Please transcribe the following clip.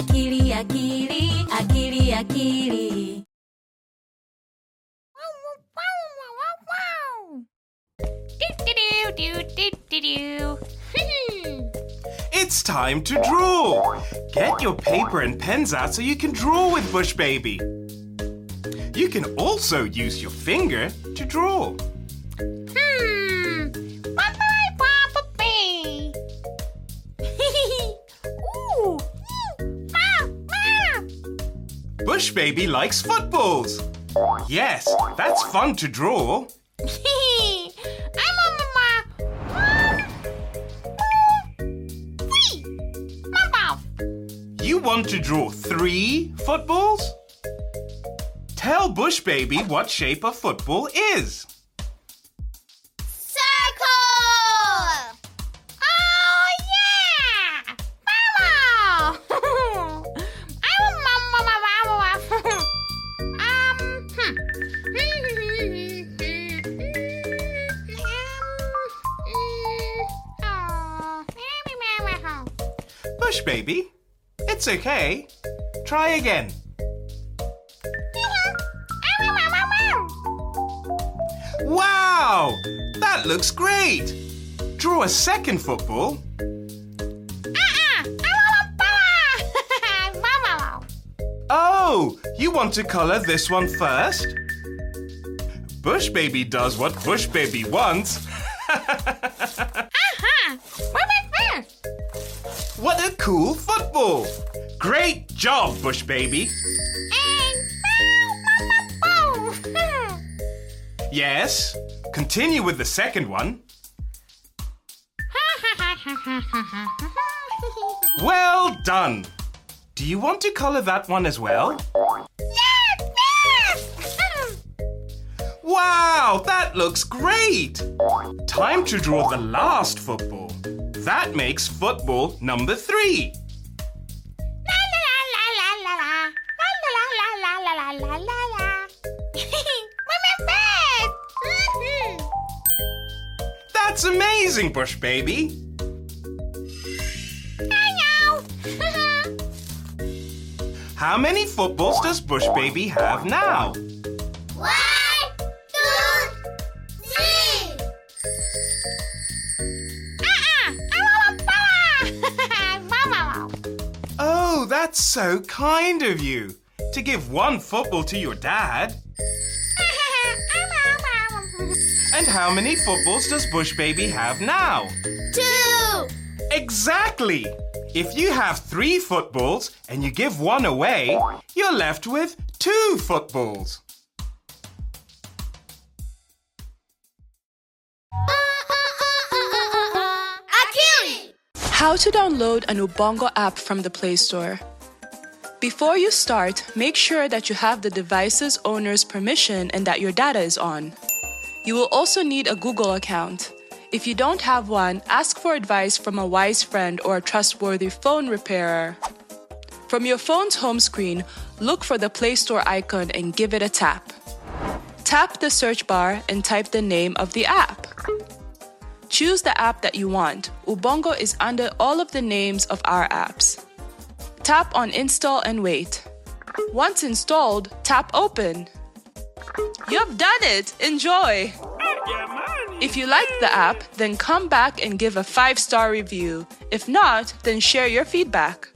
akili akili akili akili It's time to draw. Get your paper and pens out so you can draw with Bush Baby. You can also use your finger to draw. Bush Baby likes footballs. Yes, that's fun to draw. You want to draw three footballs? Tell Bush Baby what shape a football is. Bush Baby, it's okay. Try again. Wow! That looks great! Draw a second football. Oh, you want to color this one first? Bush Baby does what Bush Baby wants. Uh-huh. What a cool football! Great job, Bush Baby. Yes, continue with the second one. Well done. Do you want to color that one as well? Wow, that looks great! Time to draw the last football. That makes football number three. That's amazing, Bush Baby. How many footballs does Bush Baby have now? That's so kind of you to give one football to your dad. And how many footballs does Bush Baby have now? Two. Exactly! If you have three footballs and you give one away, you're left with two footballs. How to download an Ubongo app from the Play Store. Before you start, make sure that you have the device's owner's permission and that your data is on. You will also need a Google account. If you don't have one, ask for advice from a wise friend or a trustworthy phone repairer. From your phone's home screen, look for the Play Store icon and give it a tap. Tap the search bar and type the name of the app. Choose the app that you want. Ubongo is under all of the names of our apps. Tap on install and wait. Once installed, tap open. You've done it! Enjoy! If you like the app, then come back and give a five star review. If not, then share your feedback.